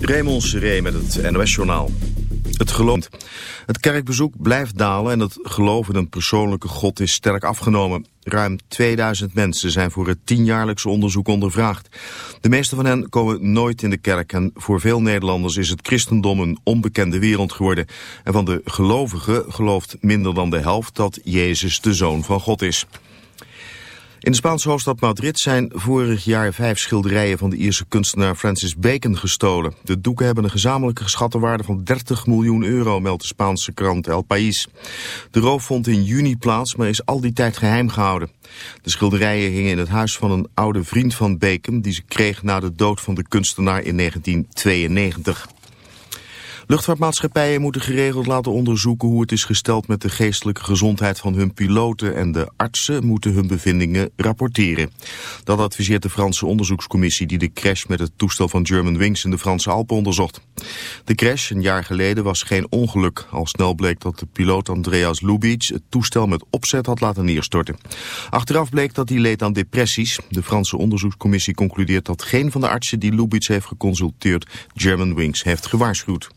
Raymond Seré met het NOS-journaal. Het geloof. Het kerkbezoek blijft dalen en het geloof in een persoonlijke God is sterk afgenomen. Ruim 2000 mensen zijn voor het tienjaarlijkse onderzoek ondervraagd. De meeste van hen komen nooit in de kerk en voor veel Nederlanders is het christendom een onbekende wereld geworden. En van de gelovigen gelooft minder dan de helft dat Jezus de Zoon van God is. In de Spaanse hoofdstad Madrid zijn vorig jaar vijf schilderijen van de Ierse kunstenaar Francis Bacon gestolen. De doeken hebben een gezamenlijke geschatte waarde van 30 miljoen euro, meldt de Spaanse krant El País. De roof vond in juni plaats, maar is al die tijd geheim gehouden. De schilderijen hingen in het huis van een oude vriend van Bacon, die ze kreeg na de dood van de kunstenaar in 1992. Luchtvaartmaatschappijen moeten geregeld laten onderzoeken hoe het is gesteld met de geestelijke gezondheid van hun piloten en de artsen moeten hun bevindingen rapporteren. Dat adviseert de Franse onderzoekscommissie die de crash met het toestel van Germanwings in de Franse Alpen onderzocht. De crash een jaar geleden was geen ongeluk. Al snel bleek dat de piloot Andreas Lubitsch het toestel met opzet had laten neerstorten. Achteraf bleek dat hij leed aan depressies. De Franse onderzoekscommissie concludeert dat geen van de artsen die Lubitsch heeft geconsulteerd Germanwings heeft gewaarschuwd.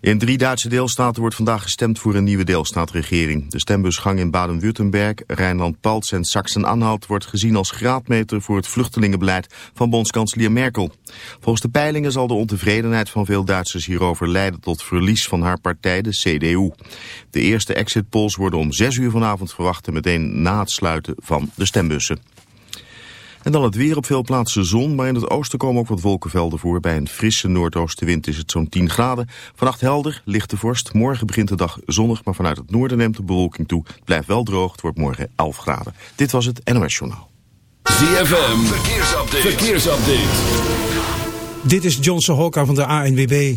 In drie Duitse deelstaten wordt vandaag gestemd voor een nieuwe deelstaatregering. De stembusgang in Baden-Württemberg, Rijnland-Palts en Sachsen-Anhalt wordt gezien als graadmeter voor het vluchtelingenbeleid van bondskanselier Merkel. Volgens de peilingen zal de ontevredenheid van veel Duitsers hierover leiden tot verlies van haar partij, de CDU. De eerste exit polls worden om zes uur vanavond verwacht en meteen na het sluiten van de stembussen. En dan het weer op veel plaatsen zon, maar in het oosten komen ook wat wolkenvelden voor. Bij een frisse noordoostenwind is het zo'n 10 graden. Vannacht helder, lichte vorst. Morgen begint de dag zonnig, maar vanuit het noorden neemt de bewolking toe. Het blijft wel droog, het wordt morgen 11 graden. Dit was het NOS Journaal. ZFM, verkeersupdate. verkeersupdate. Dit is Johnson Hokka van de ANWB.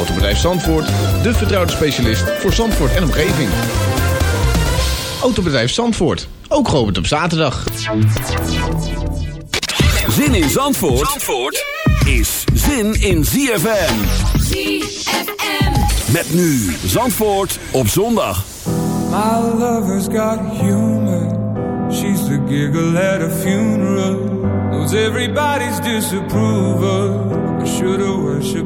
Autobedrijf Zandvoort, de vertrouwde specialist voor Zandvoort en omgeving. Autobedrijf Zandvoort, ook geopend op zaterdag. Zin in Zandvoort, Zandvoort is zin in ZFM. ZFM. Met nu Zandvoort op zondag. My lover's got humor. She's the giggle at a funeral. Knows everybody's disapproval. I should have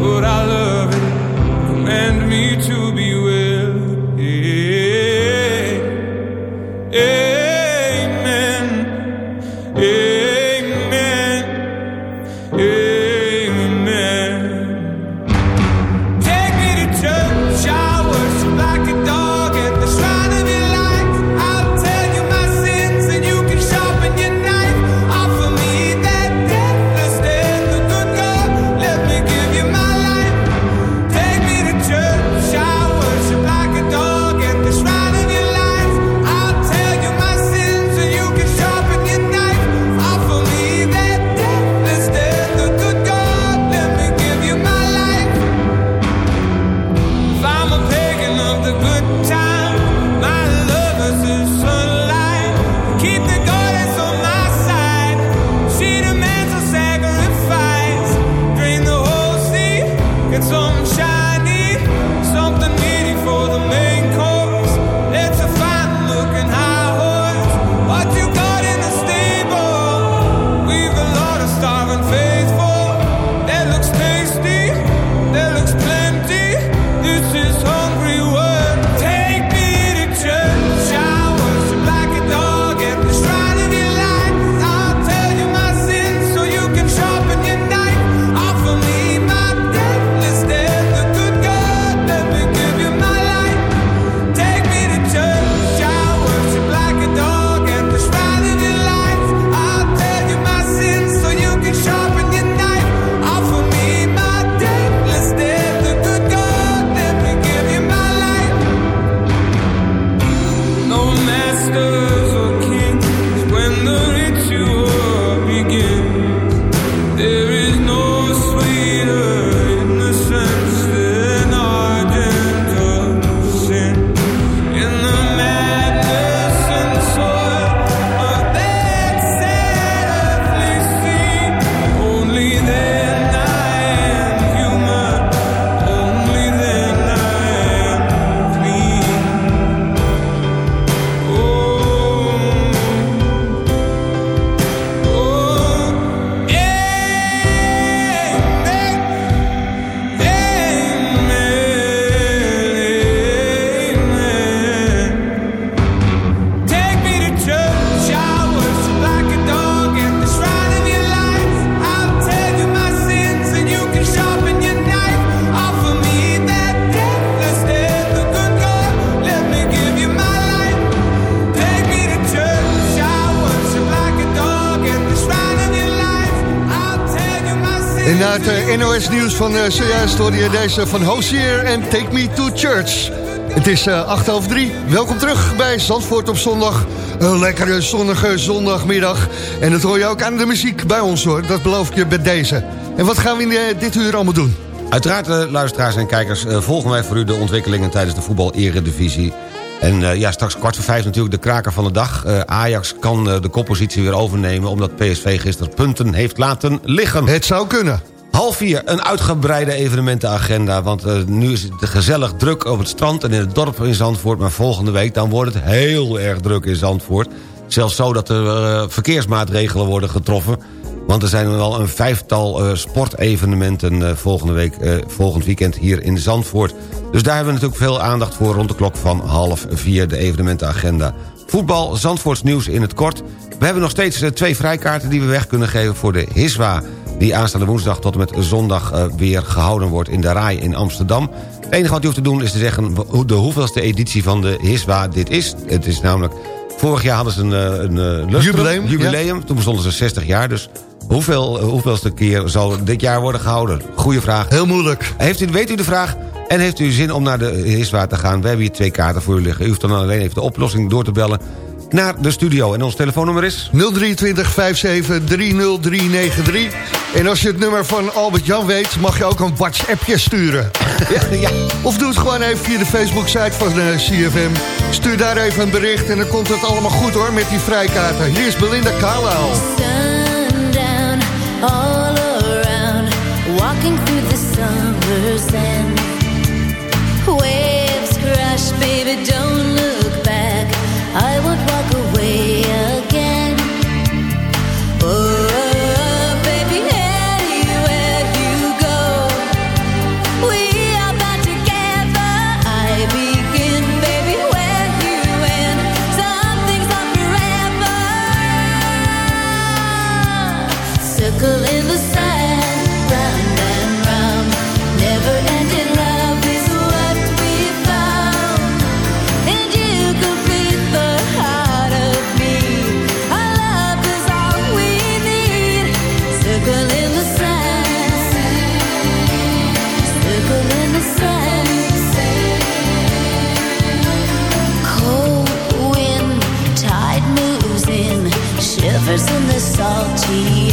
but I love it. Command me to be well. Yeah. Het uh, NOS nieuws van uh, zojuist hoorde je deze van Hosier en Take Me to Church. Het is uh, 8 over 3. Welkom terug bij Zandvoort op zondag. Een lekkere zonnige zondagmiddag. En dat hoor je ook aan de muziek bij ons hoor. Dat beloof ik je bij deze. En wat gaan we in uh, dit uur allemaal doen? Uiteraard, uh, luisteraars en kijkers, volgen wij voor u de ontwikkelingen tijdens de voetbal-eredivisie. En uh, ja, straks kwart voor vijf natuurlijk de kraker van de dag. Uh, Ajax kan uh, de koppositie weer overnemen... omdat PSV gisteren punten heeft laten liggen. Het zou kunnen. Half vier, een uitgebreide evenementenagenda. Want nu is het gezellig druk op het strand en in het dorp in Zandvoort... maar volgende week dan wordt het heel erg druk in Zandvoort. Zelfs zo dat er verkeersmaatregelen worden getroffen... Want er zijn wel een vijftal uh, sportevenementen volgende week, volgend weekend hier in Zandvoort. Dus daar hebben we natuurlijk veel aandacht voor rond de klok van half vier de evenementenagenda. Voetbal, Zandvoorts nieuws in het kort. We hebben nog steeds twee vrijkaarten die we weg kunnen geven voor de HISWA... die aanstaande woensdag tot en met zondag weer gehouden wordt in de RAI in Amsterdam. Het enige wat u hoeft te doen is te zeggen de hoeveelste editie van de HISWA dit is. Het is namelijk... Vorig jaar hadden ze een, een, een jubileum. jubileum. Ja. Toen bestonden ze 60 jaar, dus Hoeveel, hoeveelste keer zal dit jaar worden gehouden? Goeie vraag. Heel moeilijk. Heeft u, weet u de vraag? En heeft u zin om naar de Hiswaard te gaan? We hebben hier twee kaarten voor u liggen. U hoeft dan alleen even de oplossing door te bellen naar de studio. En ons telefoonnummer is? 023 57 30393. En als je het nummer van Albert-Jan weet... mag je ook een WhatsAppje sturen. ja, ja. Of doe het gewoon even via de Facebook-site van de eh, CFM. Stuur daar even een bericht en dan komt het allemaal goed hoor... met die vrijkaarten. Hier is Belinda Carlisle. all around, walking through the summer sand. Waves crash, baby, don't. I won't walk sweet.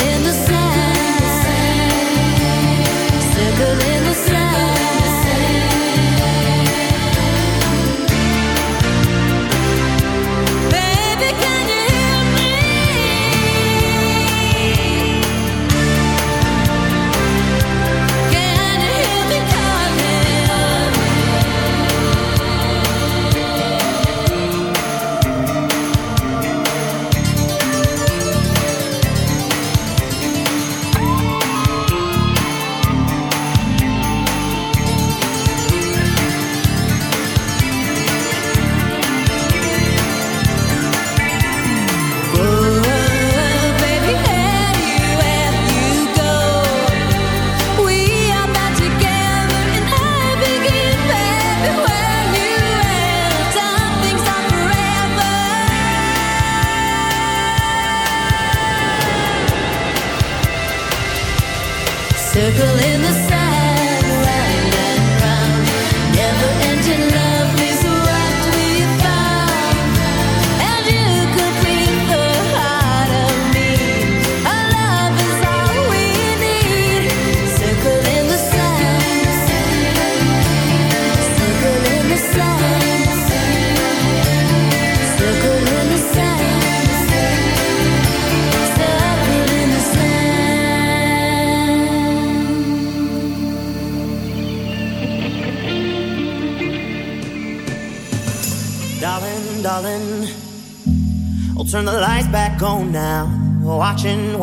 in the sun.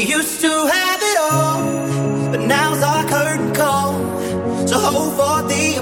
Wave out to have it all but now's all hurt oh, oh, oh, and cold So how move on the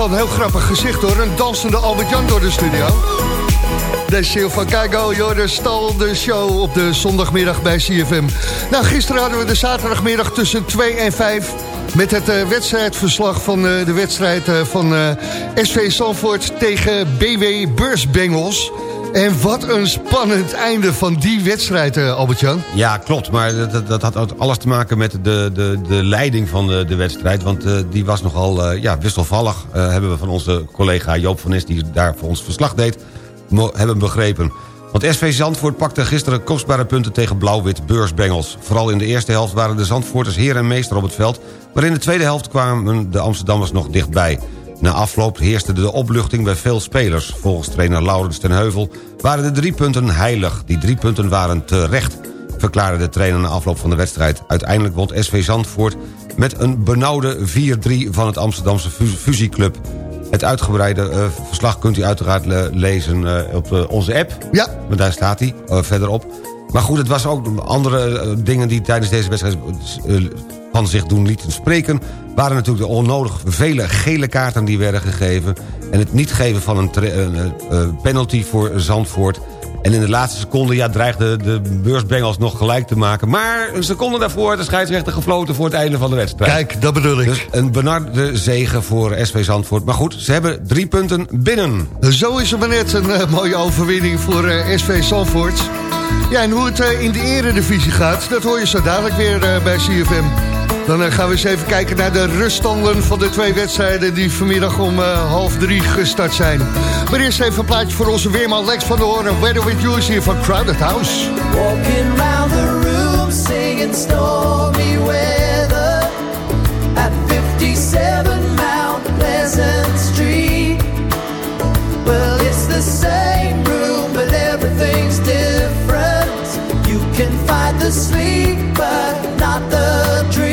wel een heel grappig gezicht hoor. Een dansende Albert-Jan door de studio. De show van Keigo, Jordan stal de show op de zondagmiddag bij CFM. Nou, gisteren hadden we de zaterdagmiddag tussen 2 en 5... met het eh, wedstrijdverslag van eh, de wedstrijd eh, van SV Zandvoort tegen BW Beursbengels. En wat een spannend einde van die wedstrijd, eh, Albert-Jan. Ja, klopt. Maar dat, dat had alles te maken met de, de, de leiding van de, de wedstrijd. Want eh, die was nogal eh, ja, wisselvallig. hebben we van onze collega Joop van Nes, die daar voor ons verslag deed... hebben begrepen. Want SV Zandvoort pakte gisteren kostbare punten tegen Blauw-Wit Beursbengels. Vooral in de eerste helft waren de Zandvoorters heer en meester op het veld... maar in de tweede helft kwamen de Amsterdammers nog dichtbij. Na afloop heerste de opluchting bij veel spelers. Volgens trainer Laurens ten Heuvel waren de drie punten heilig. Die drie punten waren terecht, verklaarde de trainer na afloop van de wedstrijd. Uiteindelijk won SV Zandvoort met een benauwde 4-3 van het Amsterdamse fu- fusieclub. Het uitgebreide eh, verslag kunt u uiteraard le- lezen eh, op eh, onze app. Ja. Maar daar staat hij verderop. Maar goed, het was ook andere dingen die tijdens deze wedstrijd van zich doen lieten spreken. Waren natuurlijk de onnodig vele gele kaarten die werden gegeven. En het niet geven van een, een, eh, eh, penalty voor Zandvoort. En in de laatste seconde ja, dreigde de beursbengels nog gelijk te maken. Maar een seconde daarvoor de scheidsrechter gefloten voor het einde van de wedstrijd. Kijk, dat bedoel ik. Dus een benarde zegen voor SV Zandvoort. Maar goed, ze hebben drie punten binnen. Zo is het maar net een eh, mooie overwinning voor SV Zandvoort. Ja, en hoe het in de eredivisie gaat, dat hoor je zo dadelijk weer bij CFM. Dan eh, gaan we eens even kijken naar de ruststanden van de twee wedstrijden... die vanmiddag om eh, half drie gestart zijn. Maar eerst even een plaatje voor onze weerman Lex van der Hoorn. Weather with you is hier van Crowded House. Walking round the room singing stormy weather at 57 Mount Pleasant Street. Well, it's the same room, but everything's different. You can find the sleep, but not the dream.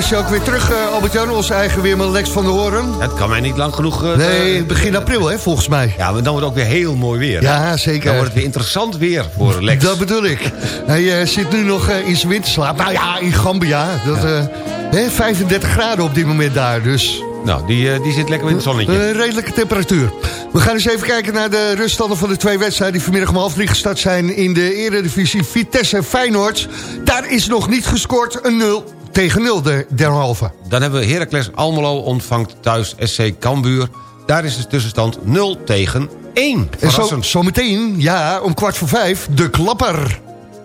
Is je ook weer terug, eh, Albert-Jan, onze eigen weerman Lex van der Hoorn? Het kan mij niet lang genoeg... eh, Nee, eh, begin april, hè, volgens mij. Ja, maar dan wordt het ook weer heel mooi weer. hè? Ja, zeker. Dan wordt het weer interessant weer voor Lex. Dat bedoel ik. Hij zit nu nog in zijn winterslaap. Nou ja, in Gambia. Dat, hè, 35 graden op dit moment daar, dus... Nou, die, die zit lekker in het zonnetje. Een redelijke temperatuur. We gaan eens even kijken naar de ruststanden van de twee wedstrijden... die vanmiddag om half drie gestart zijn in de eredivisie Vitesse Feyenoord. Daar is nog niet gescoord, een 0 tegen 0 de, derhalve. Dan hebben we Heracles Almelo ontvangt thuis SC Cambuur. Daar is de tussenstand 0 tegen 1. En zo, Verrassend. zometeen, ja, om kwart voor vijf, de klapper.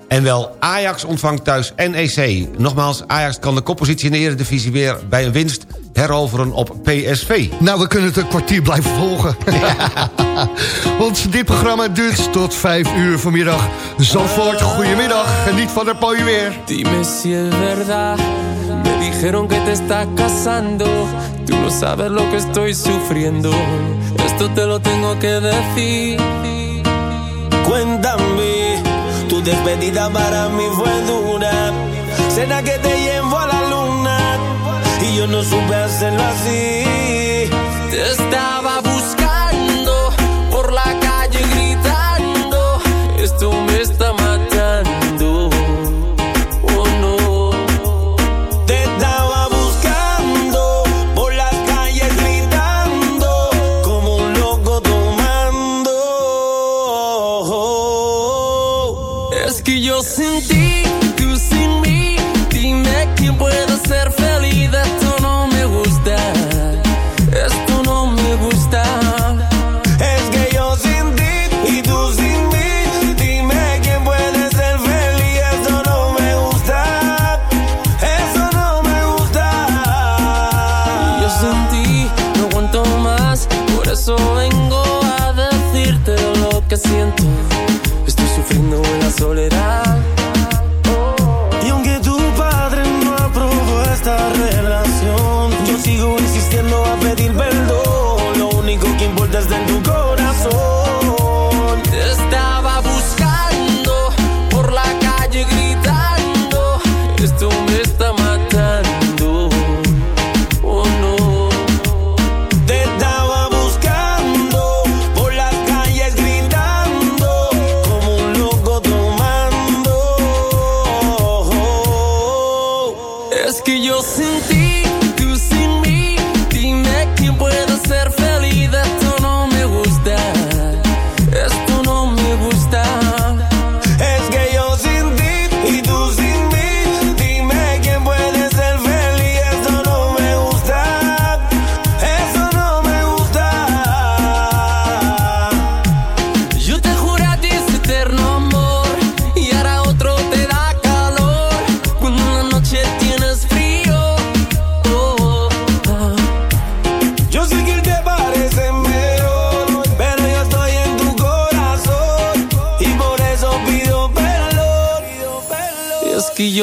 En wel, Ajax ontvangt thuis NEC. Nogmaals, Ajax kan de koppositie in de eredivisie weer bij een winst heroveren op PSV. Nou, we kunnen het een kwartier blijven volgen. Want dit programma duurt tot vijf uur vanmiddag. Zandvoort, goedemiddag. Geniet van het mooie weer. Dime si es verdad. Me dijeron que te estás casando. Tú no sabes lo que estoy sufriendo. Esto te lo tengo que decir. Cuéntame, tu despedida para mí fue dura. Cena que te y yo no supe hacerlo así. Te estaba buscando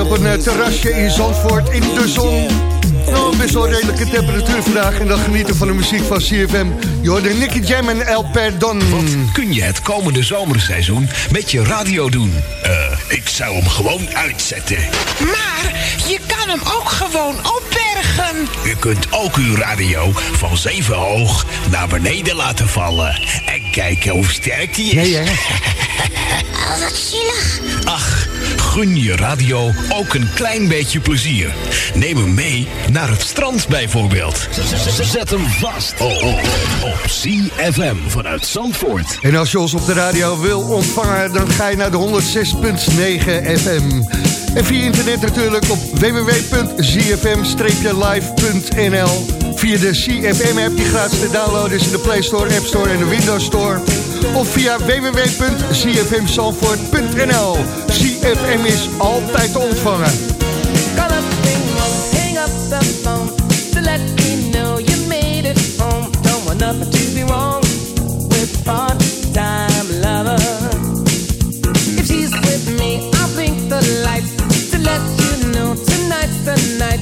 Hè, op een eh, terrasje in Zandvoort in de zon. Nou, best wel redelijke temperatuur vandaag. En dan genieten van de muziek van CFM. Je hoorde Nicky Jam en El Perdon. Kun je het komende zomerseizoen met je radio doen? Eh, ik zou hem gewoon uitzetten. Maar je kan hem ook gewoon opbergen. U kunt ook uw radio van zeven hoog naar beneden laten vallen. En kijken hoe sterk die is. Oh, wat zielig. Ach, gun je radio ook een klein beetje plezier. Neem hem mee naar het strand bijvoorbeeld. Zet hem vast op, op, op CFM vanuit Zandvoort. En als je ons op de radio wil ontvangen, dan ga je naar de 106.9 FM. En via internet natuurlijk op www.zfm-live.nl. Via de CFM-app die gratis te downloaden is in de Play Store, App Store en de Windows Store. Of via www.zfmzandvoort.nl. CFM is altijd te ontvangen. Up ring won't hang up the phone to let me know you made it home. Don't want nothing to be wrong with part-time lover. If she's with me, I'll blink the lights to let you know tonight's the night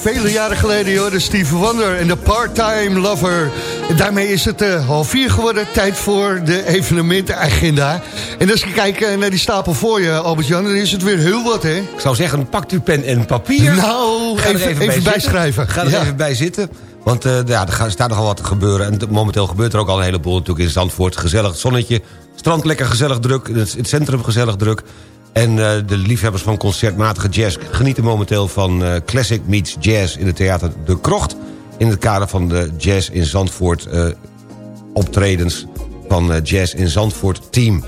vele jaren geleden, joh. De Steve Wonder en de Part-Time Lover. En daarmee is het eh, half vier geworden. Tijd voor de evenementenagenda. En als je kijkt naar die stapel voor je, Albert-Jan... dan is het weer heel wat, hè? Ik zou zeggen, pakt u pen en papier. Nou, Ga er even, even, bij bijschrijven. Ga er Ja. even bij zitten. Want eh, ja, er gaat- staat nogal wat te gebeuren. En momenteel gebeurt er ook al een heleboel natuurlijk in Zandvoort. Gezellig zonnetje. Strand lekker gezellig druk. Het centrum gezellig druk. En eh, de liefhebbers van concertmatige jazz genieten momenteel van eh, Classic Meets Jazz in het theater De Krocht. In het kader van de Jazz in Zandvoort eh, optredens van Jazz in Zandvoort team.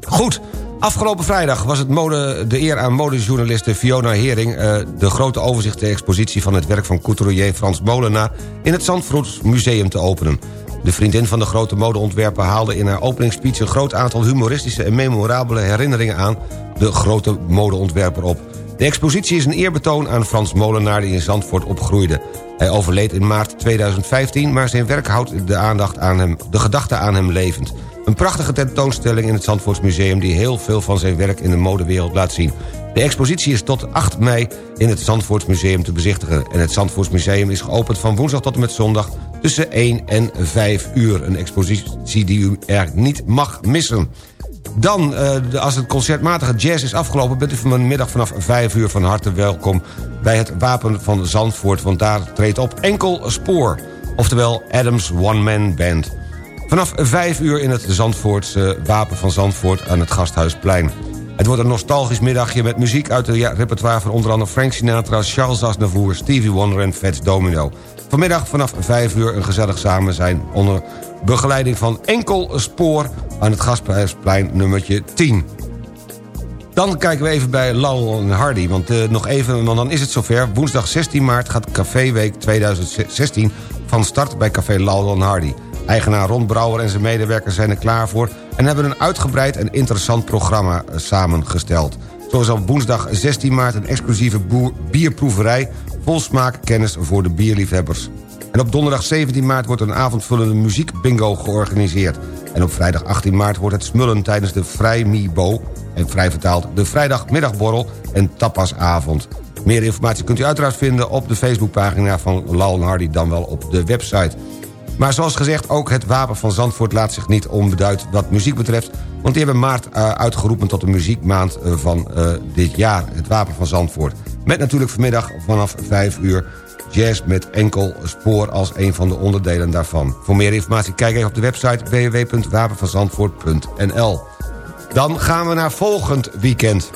Goed, afgelopen vrijdag was het mode, de eer aan modejournaliste Fiona Hering... de grote overzicht-expositie van het werk van couturier Frans Molenaar... in het Zandvoort Museum te openen. De vriendin van de grote modeontwerper haalde in haar openingsspeech... een groot aantal humoristische en memorabele herinneringen aan... de grote modeontwerper op. De expositie is een eerbetoon aan Frans Molenaar die in Zandvoort opgroeide. Hij overleed in maart 2015, maar zijn werk houdt de, aandacht aan hem, de gedachte aan hem levend. Een prachtige tentoonstelling in het Zandvoortsmuseum... die heel veel van zijn werk in de modewereld laat zien. De expositie is tot 8 mei in het Zandvoortsmuseum te bezichtigen... en het Zandvoortsmuseum is geopend van woensdag tot en met zondag... tussen 1 en 5 uur. Een expositie die u er niet mag missen. Dan, eh, als het concertmatige jazz is afgelopen... bent u vanmiddag vanaf 5 uur van harte welkom... bij het Wapen van Zandvoort, want daar treedt op enkel spoor. Oftewel Adams One Man Band. Vanaf 5 uur in het Zandvoortse Wapen van Zandvoort aan het Gasthuisplein. Het wordt een nostalgisch middagje met muziek uit het repertoire... van onder andere Frank Sinatra, Charles Aznavour, Stevie Wonder en Fats Domino. Vanmiddag vanaf 5 uur een gezellig samen zijn... onder begeleiding van enkel spoor aan het Gasthuisplein nummertje 10. Dan kijken we even bij Lowell en Hardy. Want eh, nog even, want dan is het zover. Woensdag 16 maart gaat Caféweek 2016 van start bij Café Lowell en Hardy. Eigenaar Ron Brouwer en zijn medewerkers zijn er klaar voor... en hebben een uitgebreid en interessant programma eh, samengesteld. Zo is op woensdag 16 maart een exclusieve bierproeverij... vol smaakkennis voor de bierliefhebbers. En op donderdag 17 maart wordt een avondvullende muziekbingo georganiseerd. En op vrijdag 18 maart wordt het smullen tijdens de Vrijmibo... en vrij vertaald de vrijdagmiddagborrel en tapasavond. Meer informatie kunt u uiteraard vinden op de Facebookpagina van Lal Hardy... dan wel op de website. Maar zoals gezegd, ook het Wapen van Zandvoort laat zich niet onbeduid wat muziek betreft... want die hebben maart eh, uitgeroepen tot de muziekmaand eh, van eh, dit jaar, het Wapen van Zandvoort. Met natuurlijk vanmiddag vanaf 5 uur jazz met enkel spoor als een van de onderdelen daarvan. Voor meer informatie kijk even op de website www.wapenvanzandvoort.nl. Dan gaan we naar volgend weekend.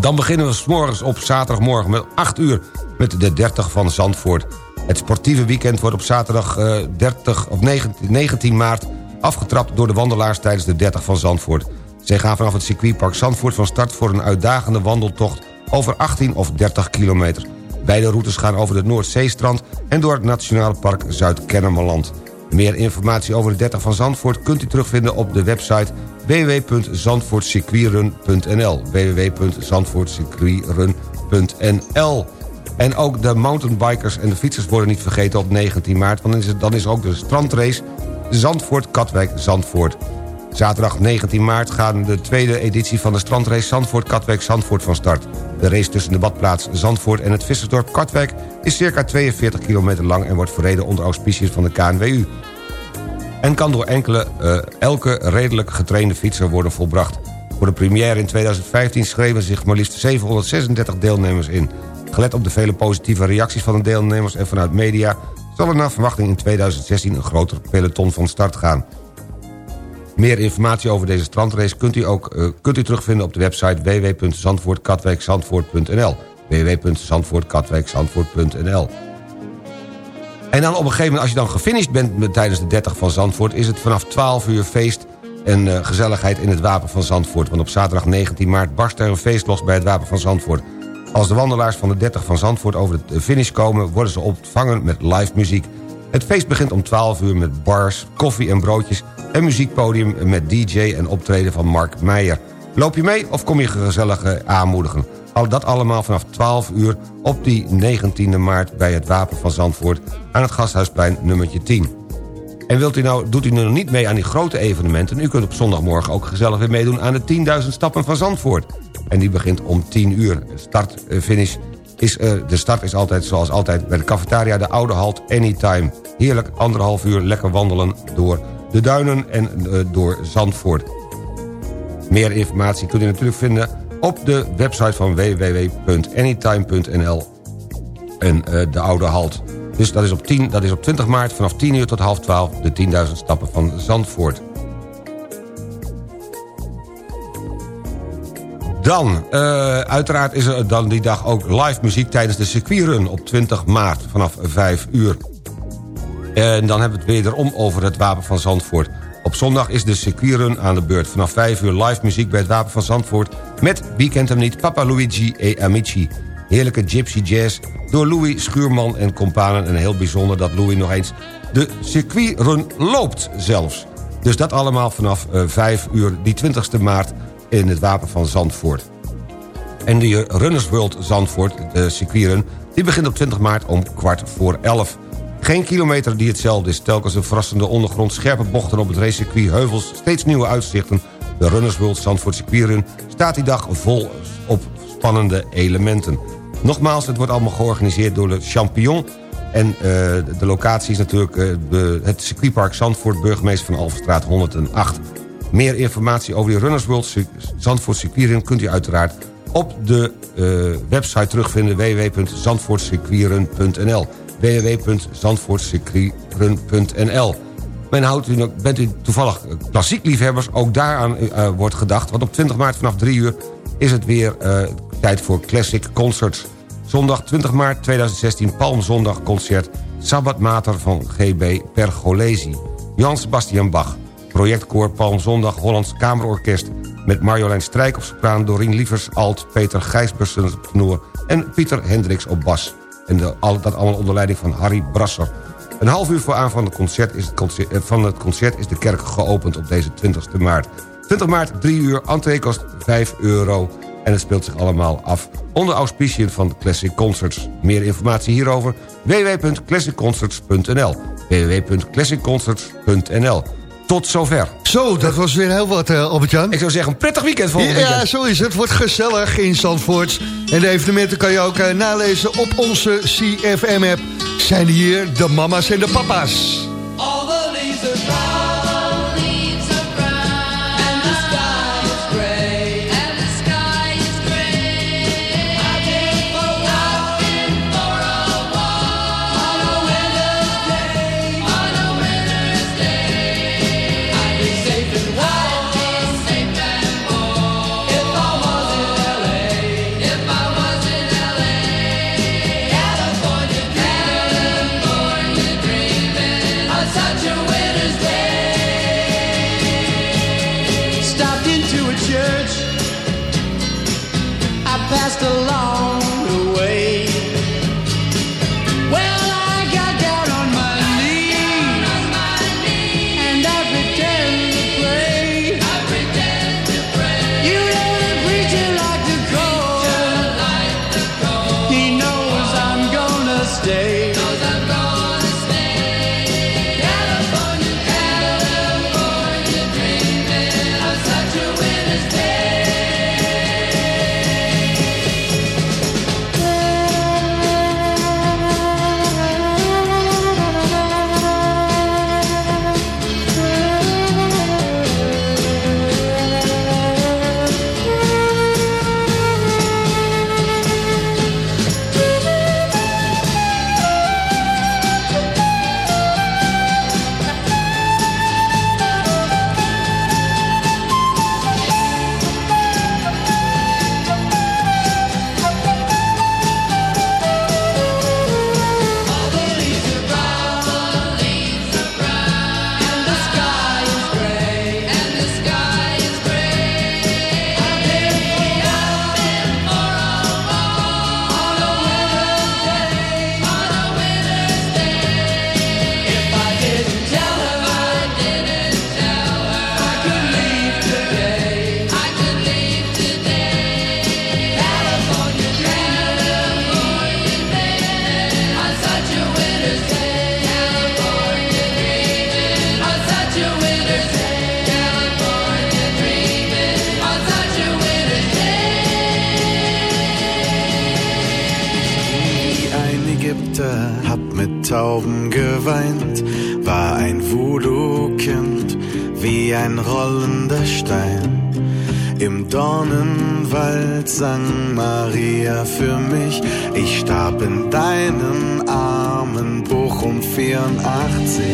Dan beginnen we 's morgens op zaterdagmorgen met 8 uur met de 30 van Zandvoort. Het sportieve weekend wordt op zaterdag eh, 30 of 19, 19 maart afgetrapt door de wandelaars tijdens de 30 van Zandvoort. Zij gaan vanaf het circuitpark Zandvoort van start voor een uitdagende wandeltocht over 18 of 30 kilometer. Beide routes gaan over het Noordzeestrand en door het Nationale Park Zuid-Kennemerland. Meer informatie over de 30 van Zandvoort kunt u terugvinden op de website www.zandvoortcircuitrun.nl www.zandvoortcircuitrun.nl En ook de mountainbikers en de fietsers worden niet vergeten op 19 maart... want dan is, dan is ook de strandrace Zandvoort-Katwijk-Zandvoort. Zaterdag 19 maart gaan de tweede editie van de strandrace Zandvoort-Katwijk-Zandvoort van start. De race tussen de badplaats Zandvoort en het vissersdorp Katwijk... is circa 42 kilometer lang en wordt verreden onder auspiciën van de KNWU en kan door enkele, eh, elke redelijk getrainde fietser worden volbracht. Voor de première in 2015 schreven zich maar liefst 736 deelnemers in. Gelet op de vele positieve reacties van de deelnemers en vanuit media... zal er naar verwachting in 2016 een groter peloton van start gaan. Meer informatie over deze strandrace kunt u, ook, eh, kunt u terugvinden op de website www.zandvoortkatwijkzandvoort.nl www.zandvoortkatwijkzandvoort.nl en dan op een gegeven moment, als je dan gefinished bent tijdens de 30 van Zandvoort... is het vanaf 12 uur feest en eh, gezelligheid in het Wapen van Zandvoort. Want op zaterdag 19 maart barst er een feest los bij het Wapen van Zandvoort. Als de wandelaars van de 30 van Zandvoort over de finish komen... worden ze ontvangen met live muziek. Het feest begint om 12 uur met bars, koffie en broodjes... en muziekpodium met DJ en optreden van Mark Meijer. Loop je mee of kom je gezellig eh, aanmoedigen? Al dat allemaal vanaf 12 uur op die 19e maart bij het Wapen van Zandvoort... aan het Gasthuisplein nummertje 10. En wilt u nou, doet u nu nog niet mee aan die grote evenementen... u kunt op zondagmorgen ook gezellig weer meedoen aan de 10.000 stappen van Zandvoort. En die begint om 10 uur. Start, eh, finish Is, eh, de start is altijd zoals altijd bij de cafetaria De Oude Halt Anytime. Heerlijk anderhalf uur lekker wandelen door de duinen en eh, door Zandvoort. Meer informatie kunt u natuurlijk vinden op de website van www.anytime.nl en eh, De Oude Halt. Dus dat is, op 10, dat is op 20 maart vanaf 10 uur tot half 12 de 10.000 stappen van Zandvoort. Dan, eh, uiteraard is er dan die dag ook live muziek tijdens de circuitrun op 20 maart vanaf 5 uur. En dan hebben we het wederom over het Wapen van Zandvoort. Op zondag is de circuitrun aan de beurt. Vanaf 5 uur live muziek bij het Wapen van Zandvoort... met, wie kent hem niet, Papa Luigi e Amici. Heerlijke gypsy jazz door Louis Schuurman en companen. En heel bijzonder dat Louis nog eens de circuitrun loopt zelfs. Dus dat allemaal vanaf 5 uur, die 20 maart in het Wapen van Zandvoort. En de Runners World Zandvoort, de circuitrun... die begint op 20 maart om kwart voor 11. Geen kilometer die hetzelfde is. Telkens een verrassende ondergrond, scherpe bochten op het racecircuit... heuvels, steeds nieuwe uitzichten. De Runners World Zandvoort circuitrun staat die dag vol op spannende elementen. Nogmaals, het wordt allemaal georganiseerd door de Champion... En uh, de locatie is natuurlijk de, het circuitpark Zandvoort... burgemeester van Alverstraat 108. Meer informatie over die Runners World Zandvoort circuitrun... kunt u uiteraard op de uh, website terugvinden www.zandvoortcircuitrun.nl www.zandvoortcircuitrun.nl Men houdt u, bent u toevallig klassiek liefhebbers, ook daaraan uh, wordt gedacht. Want op 20 maart vanaf 3 uur is het weer tijd voor Classic Concerts. Zondag 20 maart 2016 Palmzondag concert Sabbat Mater van GB Pergolesi. Jan Sebastian Bach. Projectkoor Palmzondag Hollands Kamerorkest... met Marjolein Strijk op sopraan, Dorien Lievers, alt... Peter Gijsbersen op tenor en Pieter Hendricks op bas. En de, dat allemaal onder leiding van Harry Brasser. Een half uur voor aan van het, concert is het eh, van het concert is de kerk geopend op deze 20 maart. 20 maart, 3 uur, entree kost 5 euro... En het speelt zich allemaal af onder auspiciën van Classic Concerts. Meer informatie hierover www.classicconcerts.nl www.classicconcerts.nl Tot zover. Zo, dat was weer heel wat, uh, Albert-Jan. Ik zou zeggen, een prettig weekend volgende ja. Ja, zo is het. Het wordt gezellig in Zandvoort. En de evenementen kan je ook uh, nalezen op onze CFM-app. Zijn hier de mama's en de papa's. Tauben geweint, war ein Voodoo-Kind wie ein rollender Stein. Im Dornenwald sang Maria für mich, ich starb in deinen Armen, Bochum 84.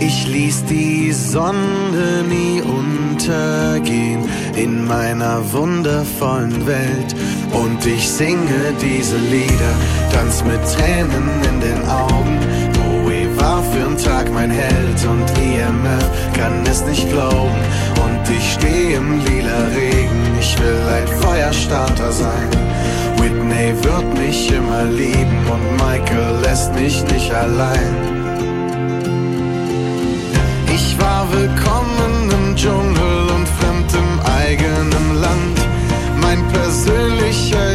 Ich ließ die Sonne nie untergehen in meiner wundervollen Welt. Und ich singe diese Lieder, tanz mit Tränen in den Augen. Bowie war für'n Tag mein Held und IMF kann es nicht glauben. Und ich steh im lila Regen, ich will ein Feuerstarter sein. Whitney wird mich immer lieben und Michael lässt mich nicht allein. Ich war willkommen im Dschungel Mein persönlicher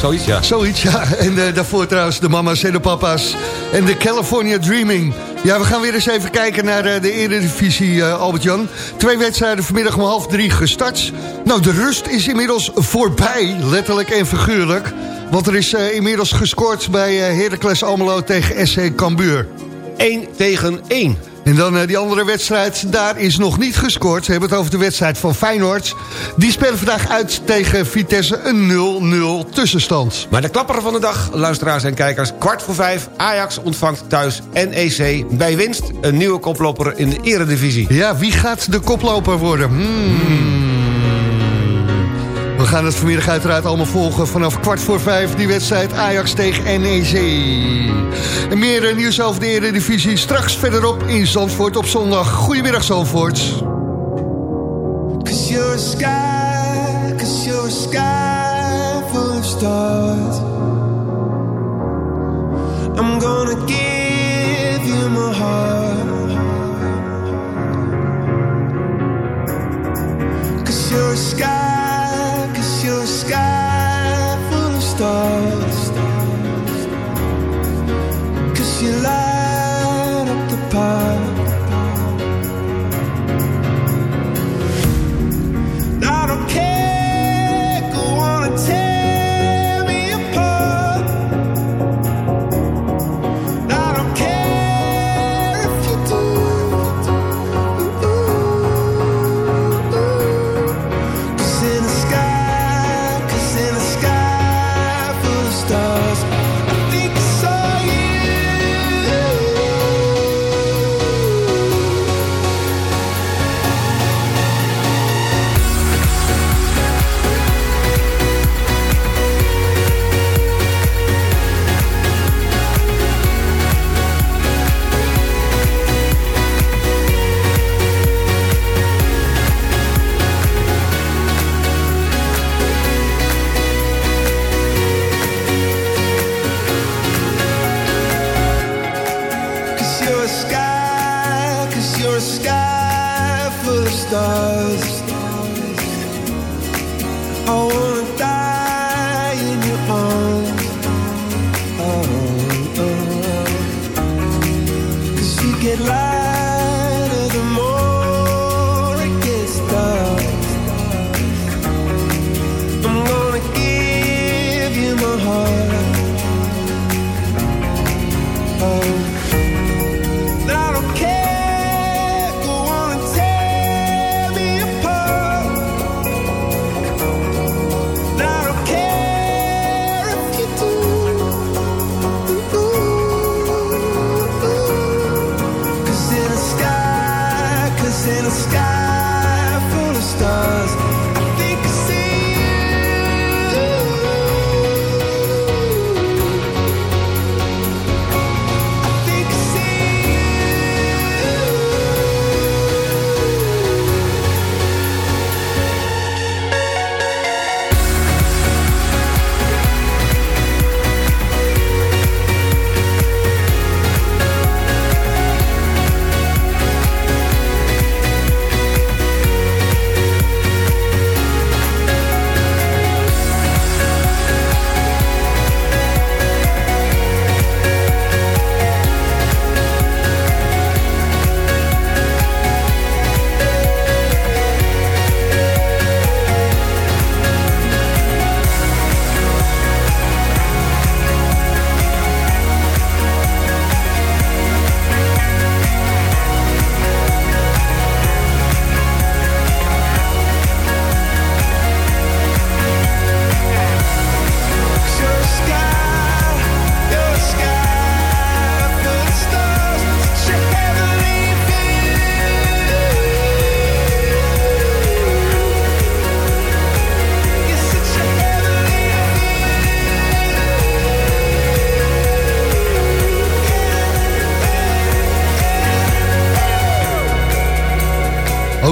Zoiets, ja. Zoiets, ja. En eh, daarvoor trouwens de mama's en de papa's. En de California Dreaming. Ja, we gaan weer eens even kijken naar eh, de Eredivisie, eh, Albert-Jan. Twee wedstrijden vanmiddag om half drie gestart. Nou, de rust is inmiddels voorbij, letterlijk en figuurlijk. Want er is eh, inmiddels gescoord bij eh, Heracles Almelo tegen SC Cambuur. 1 tegen 1. En dan eh, die andere wedstrijd, daar is nog niet gescoord. We hebben het over de wedstrijd van Feyenoord. Die spelen vandaag uit tegen Vitesse een 0-0 tussenstand. Maar de klapper van de dag, luisteraars en kijkers... kwart voor vijf, Ajax ontvangt thuis NEC bij winst... een nieuwe koploper in de eredivisie. Ja, wie gaat de koploper worden? Hmm. We gaan het vanmiddag uiteraard allemaal volgen vanaf kwart voor vijf. Die wedstrijd Ajax tegen NEC. En meer eh, nieuws over de Eredivisie straks verderop in Zandvoort op zondag. Goedemiddag Zandvoort. Sky, sky stars. I'm gonna give you my heart. Sky, sky full of stars.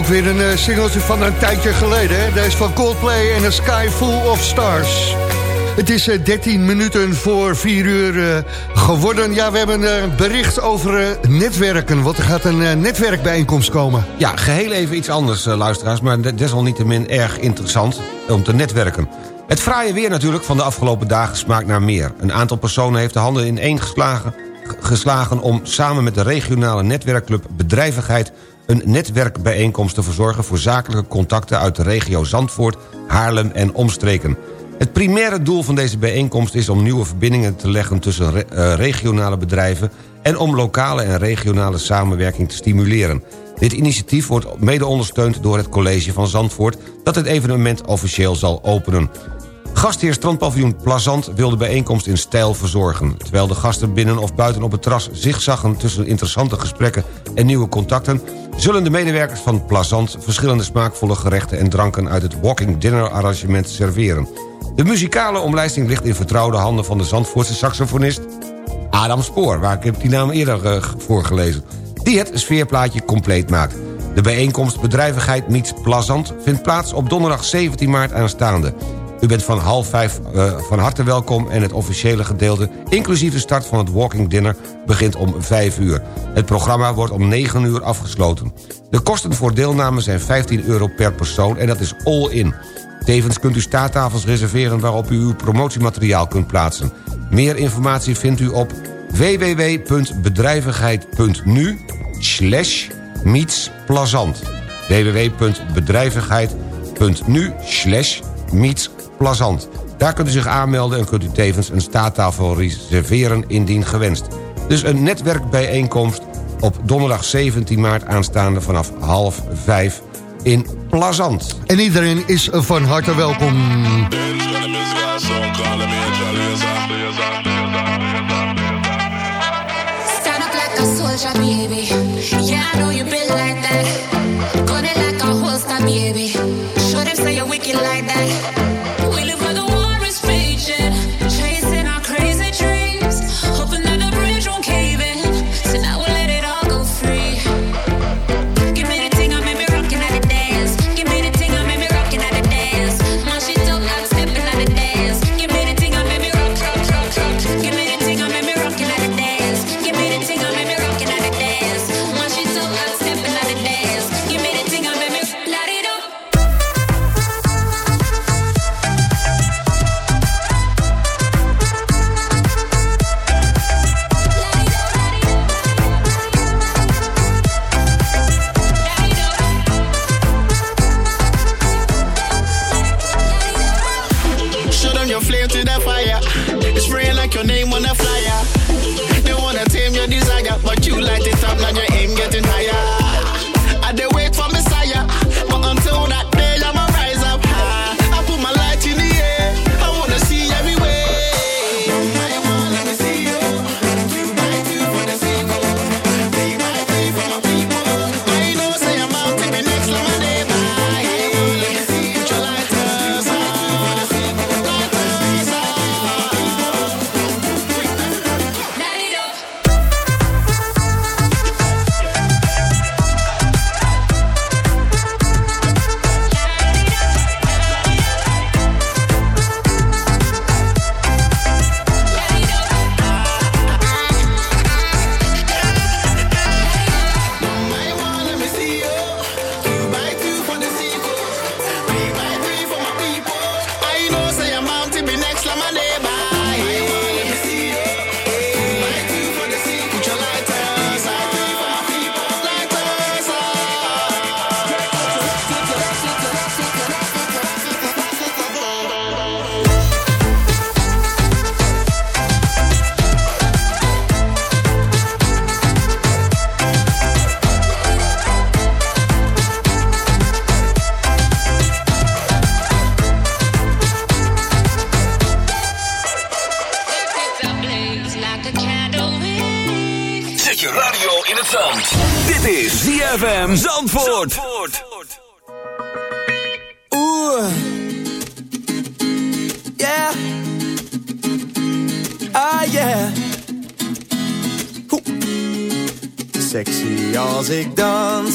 Ook weer een eh, singeltje van een tijdje geleden. Hè? Deze van Coldplay en A Sky Full of Stars. Het is eh, 13 minuten voor 4 uur eh, geworden. Ja, we hebben een eh, bericht over eh, netwerken. Want er gaat een eh, netwerkbijeenkomst komen. Ja, geheel even iets anders, eh, luisteraars... maar de- desalniettemin erg interessant om te netwerken. Het fraaie weer natuurlijk van de afgelopen dagen smaakt naar meer. Een aantal personen heeft de handen ineen geslagen, g- geslagen... om samen met de regionale netwerkclub Bedrijvigheid... een netwerkbijeenkomst te verzorgen... voor zakelijke contacten uit de regio Zandvoort, Haarlem en omstreken. Het primaire doel van deze bijeenkomst is om nieuwe verbindingen te leggen... tussen eh, regionale bedrijven... en om lokale en regionale samenwerking te stimuleren. Dit initiatief wordt mede ondersteund door het College van Zandvoort... dat het evenement officieel zal openen. Gastheer Strandpaviljoen Plazant wil de bijeenkomst in stijl verzorgen. Terwijl de gasten binnen of buiten op het terras zigzaggen... tussen interessante gesprekken en nieuwe contacten... zullen de medewerkers van Plazant verschillende smaakvolle gerechten... en dranken uit het walking dinner arrangement serveren. De muzikale omlijsting ligt in vertrouwde handen van de Zandvoortse saxofonist... Adam Spoor, waar ik heb die naam eerder eh, voorgelezen... die het sfeerplaatje compleet maakt. De bijeenkomst Bedrijvigheid Meets Plazant vindt plaats op donderdag 17 maart aanstaande. U bent van half vijf eh, van harte welkom en het officiële gedeelte... inclusief de start van het walking dinner begint om 5 uur. Het programma wordt om 9 uur afgesloten. De kosten voor deelname zijn 15 euro per persoon en dat is all in. Tevens kunt u staattafels reserveren waarop u uw promotiemateriaal kunt plaatsen. Meer informatie vindt u op www.bedrijvigheid.nu slash meetsplazant www.bedrijvigheid.nu slash meetsplazant Daar kunt u zich aanmelden en kunt u tevens een staattafel reserveren indien gewenst. Dus een netwerkbijeenkomst op donderdag 17 maart aanstaande vanaf half vijf in Plazant. En iedereen is van harte welkom. Stand up like a soldier, baby. Yeah, I know you been like that. Gun it like a holster, baby. Dit is ZFM Zandvoort. Ooh. Yeah. Ah, yeah. Hoe. Sexy als ik dans.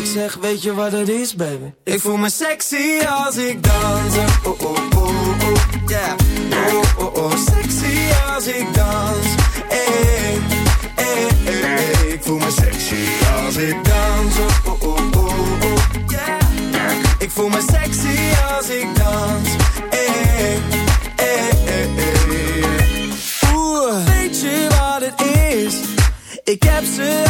Ik zeg, weet je wat het is, baby? Ik voel me sexy als ik dans. Oh, oh, oh, oh, yeah. Oh, oh, oh, sexy als ik dans. Hey, hey, hey, hey. Ik voel me sexy als ik dans. Oh, oh, oh, oh, yeah. Ik voel me sexy als ik dans. Hey, hey, hey, hey. Oeh, weet je wat het is? Ik heb ze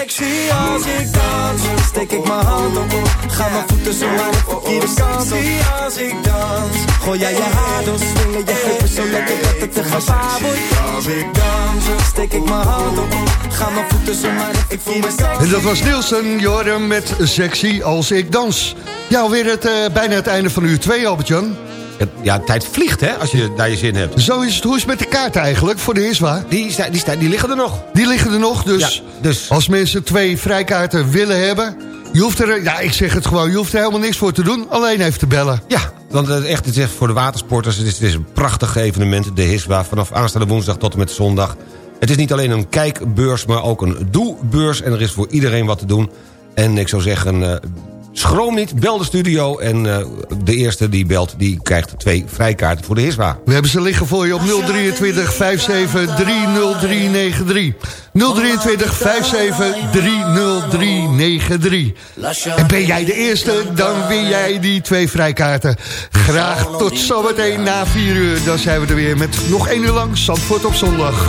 Sexy als ik dans. Steek ik mijn hand op. Ga mijn voeten zo maar de verkeerde kant op. als ik dans. Gooi jij je haar door, swingen je heupen zo lekker dat het te gevaar wordt. Als ik dans, steek ik mijn hand op. Ga mijn voeten zo maar ik voel me sexy. En dat was Nielsen, Joram met Sexy als ik dans. Ja, alweer het, eh, bijna het einde van uur 2, Albert-Jan. Ja, tijd vliegt, hè, als je daar je zin hebt. Zo is het. Hoe is het met de kaart eigenlijk voor de Hiswa? Die, die, sta- die liggen er nog. Die liggen er nog, dus, Ja, dus. als mensen twee vrijkaarten willen hebben... Je hoeft er, ja, ik zeg het gewoon, je hoeft er helemaal niks voor te doen. Alleen even te bellen. Ja, want het, echt, het is echt voor de watersporters. Het is, het is een prachtig evenement, de HISWA. Vanaf aanstaande woensdag tot en met zondag. Het is niet alleen een kijkbeurs, maar ook een doelbeurs. En er is voor iedereen wat te doen. En ik zou zeggen, eh, schroom niet, bel de studio. En eh, de eerste die belt, die krijgt twee vrijkaarten voor de HISWA. We hebben ze liggen voor je op 023 57 30393. 023 57 30393. En ben jij de eerste, dan win jij die twee vrijkaarten. Graag tot zometeen na 4 uur. Dan zijn we er weer met nog één uur lang Zandvoort op zondag.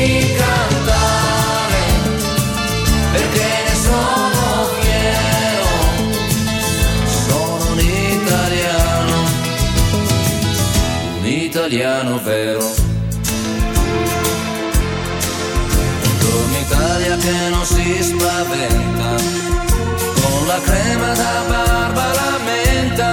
Lasciatemi cantare perché ne sono fiero. Sono un italiano, un italiano vero. Buongiorno Italia che non si spaventa, con la crema da barba la menta,